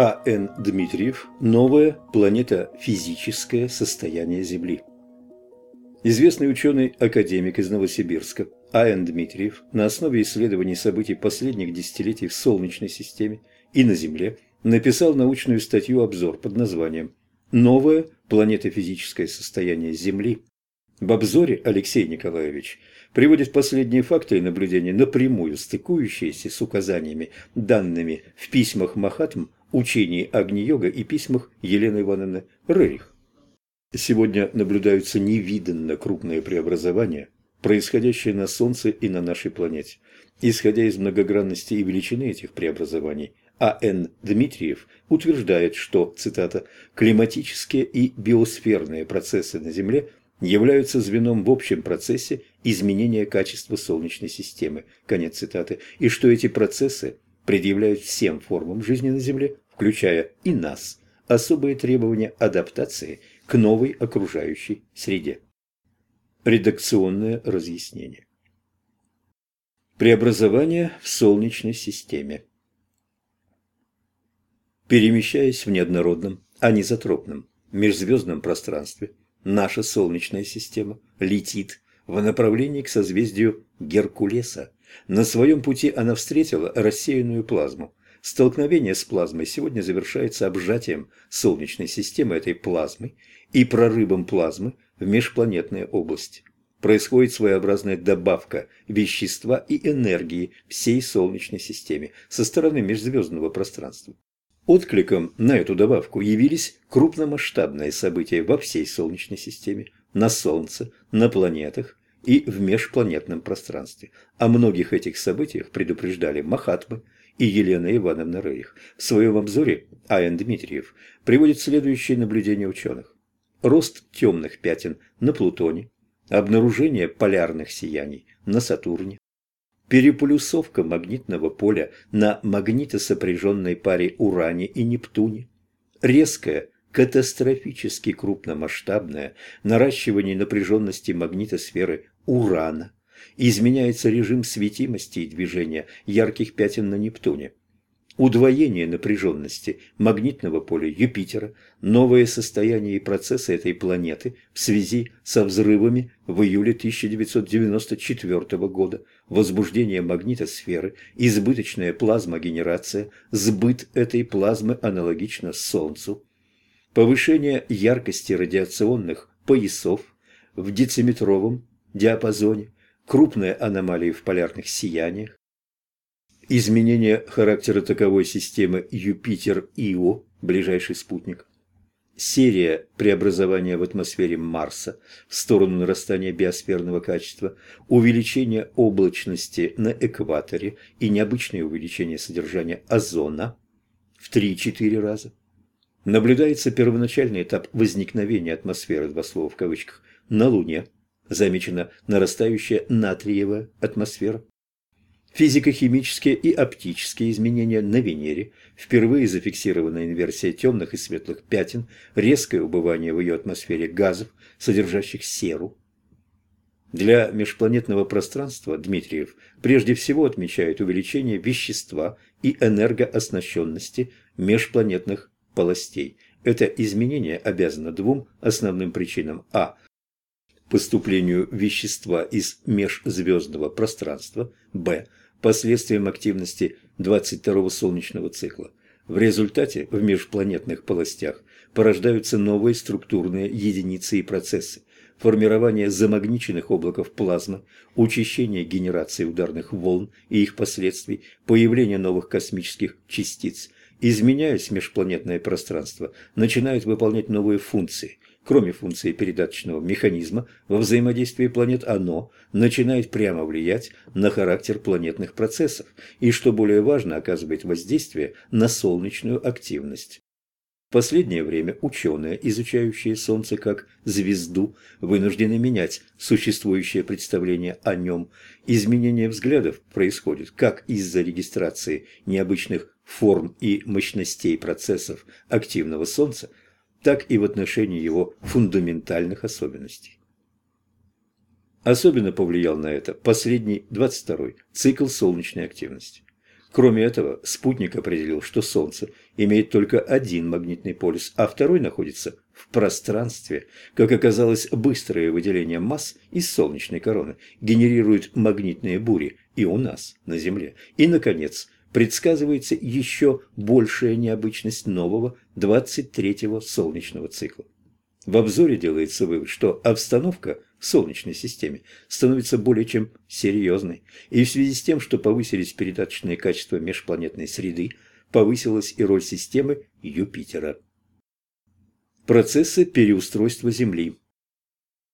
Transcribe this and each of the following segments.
А. Н. Дмитриев «Новое планетофизическое состояние Земли». Известный ученый-академик из Новосибирска А. Н. Дмитриев на основе исследований событий последних десятилетий в Солнечной системе и на Земле написал научную статью-обзор под названием «Новое планетофизическое состояние Земли». В обзоре Алексей Николаевич приводит последние факты и наблюдения, напрямую стыкующиеся с указаниями, данными в письмах Махатм, учении Агни-йога и письмах Елены Ивановны Рерих. Сегодня наблюдаются невиданно крупные преобразования, происходящие на Солнце и на нашей планете. Исходя из многогранности и величины этих преобразований, А.Н. Дмитриев утверждает, что, цитата, «климатические и биосферные процессы на Земле являются звеном в общем процессе изменения качества Солнечной системы», конец цитаты, и что эти процессы предъявляют всем формам жизни на Земле, включая и нас, особые требования адаптации к новой окружающей среде. Редакционное разъяснение. Преобразование в Солнечной системе. Перемещаясь в неоднородном, анизотропном, межзвездном пространстве, наша Солнечная система летит в направлении к созвездию Геркулеса. На своем пути она встретила рассеянную плазму. Столкновение с плазмой сегодня завершается обжатием Солнечной системы этой плазмой и прорывом плазмы в межпланетные области. Происходит своеобразная добавка вещества и энергии всей Солнечной системе со стороны межзвездного пространства. Откликом на эту добавку явились крупномасштабные события во всей Солнечной системе, на Солнце, на планетах и в межпланетном пространстве. О многих этих событиях предупреждали Махатмы и Елена Ивановна Рейх. В своем обзоре А.Н. Дмитриев приводит следующие наблюдения ученых рост темных пятен на Плутоне, обнаружение полярных сияний на Сатурне, переполюсовка магнитного поля на магнитосопряженной паре Уране и Нептуне, резкое, катастрофически крупномасштабное наращивание напряженности магнитосферы Урана, изменяется режим светимости и движения ярких пятен на Нептуне, удвоение напряженности магнитного поля Юпитера, новое состояние и процессы этой планеты в связи со взрывами в июле 1994 года, возбуждение магнитосферы, избыточная плазмогенерация, сбыт этой плазмы аналогично Солнцу, повышение яркости радиационных поясов в дециметровом диапазоне, крупные аномалии в полярных сияниях, изменение характера таковой системы Юпитер-Ио, ближайший спутник, серия преобразования в атмосфере Марса в сторону нарастания биосферного качества, увеличение облачности на экваторе и необычное увеличение содержания озона в 3-4 раза. Наблюдается первоначальный этап возникновения атмосферы, два слова в кавычках, на Луне. Замечена нарастающая натриевая атмосфера. Физико-химические и оптические изменения на Венере, впервые зафиксирована инверсия темных и светлых пятен, резкое убывание в ее атмосфере газов, содержащих серу. Для межпланетного пространства Дмитриев прежде всего отмечает увеличение вещества и энергооснащенности межпланетных полостей. Это изменение обязано двум основным причинам. А. Поступлению вещества из межзвездного пространства. Б последствиям активности 22-го солнечного цикла. В результате в межпланетных полостях порождаются новые структурные единицы и процессы, формирование замагниченных облаков плазмы, учащение генерации ударных волн и их последствий, появление новых космических частиц. Изменяясь межпланетное пространство, начинают выполнять новые функции, Кроме функции передаточного механизма во взаимодействии планет, оно начинает прямо влиять на характер планетных процессов и, что более важно, оказывает воздействие на солнечную активность. В последнее время ученые, изучающие Солнце как звезду, вынуждены менять существующее представление о нем. Изменение взглядов происходит как из-за регистрации необычных форм и мощностей процессов активного Солнца, так и в отношении его фундаментальных особенностей. Особенно повлиял на это последний 22-й цикл солнечной активности. Кроме этого, спутник определил, что Солнце имеет только один магнитный полюс, а второй находится в пространстве. Как оказалось, быстрое выделение масс из солнечной короны генерирует магнитные бури и у нас, на Земле. И, наконец, предсказывается еще большая необычность нового 23-го солнечного цикла. В обзоре делается вывод, что обстановка в Солнечной системе становится более чем серьезной, и в связи с тем, что повысились передаточные качества межпланетной среды, повысилась и роль системы Юпитера. Процессы переустройства Земли.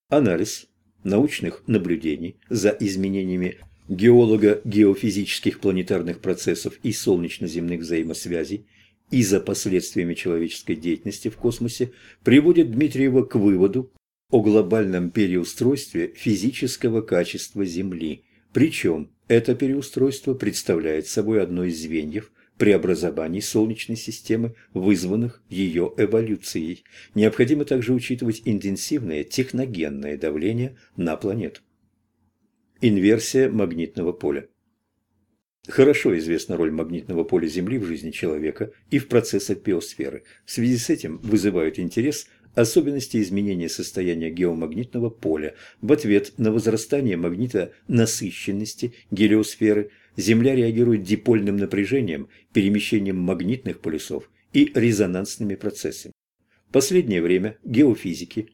Анализ научных наблюдений за изменениями геолого-геофизических планетарных процессов и солнечно-земных взаимосвязей и за последствиями человеческой деятельности в космосе приводит Дмитриева к выводу о глобальном переустройстве физического качества Земли. Причем это переустройство представляет собой одно из звеньев преобразований Солнечной системы, вызванных ее эволюцией. Необходимо также учитывать интенсивное техногенное давление на планету. Инверсия магнитного поля. Хорошо известна роль магнитного поля Земли в жизни человека и в процессах биосферы. В связи с этим вызывают интерес особенности изменения состояния геомагнитного поля. В ответ на возрастание магнита насыщенности гелиосферы Земля реагирует дипольным напряжением, перемещением магнитных полюсов и резонансными процессами. В последнее время геофизики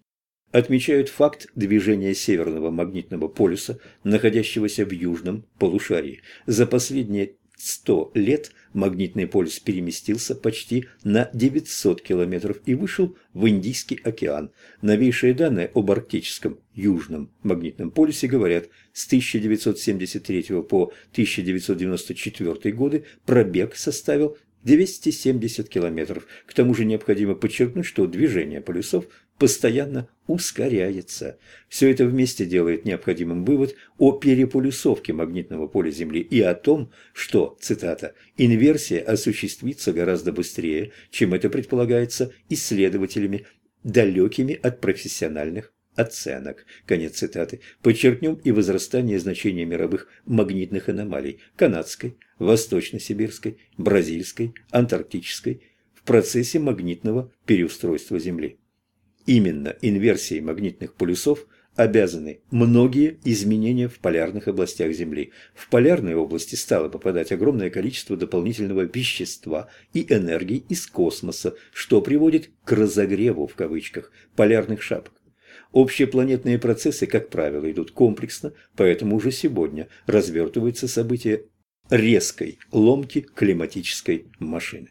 отмечают факт движения Северного магнитного полюса, находящегося в южном полушарии. За последние 100 лет магнитный полюс переместился почти на 900 километров и вышел в Индийский океан. Новейшие данные об арктическом южном магнитном полюсе говорят, с 1973 по 1994 годы пробег составил 270 километров. К тому же необходимо подчеркнуть, что движение полюсов постоянно ускоряется. Все это вместе делает необходимым вывод о переполюсовке магнитного поля Земли и о том, что, цитата, «инверсия осуществится гораздо быстрее, чем это предполагается исследователями, далекими от профессиональных оценок. Конец цитаты. Подчеркнем и возрастание значения мировых магнитных аномалий канадской, восточно-сибирской, бразильской, антарктической в процессе магнитного переустройства Земли. Именно инверсией магнитных полюсов обязаны многие изменения в полярных областях Земли. В полярные области стало попадать огромное количество дополнительного вещества и энергии из космоса, что приводит к «разогреву» в кавычках полярных шапок. Общепланетные процессы, как правило, идут комплексно, поэтому уже сегодня развертываются события резкой ломки климатической машины.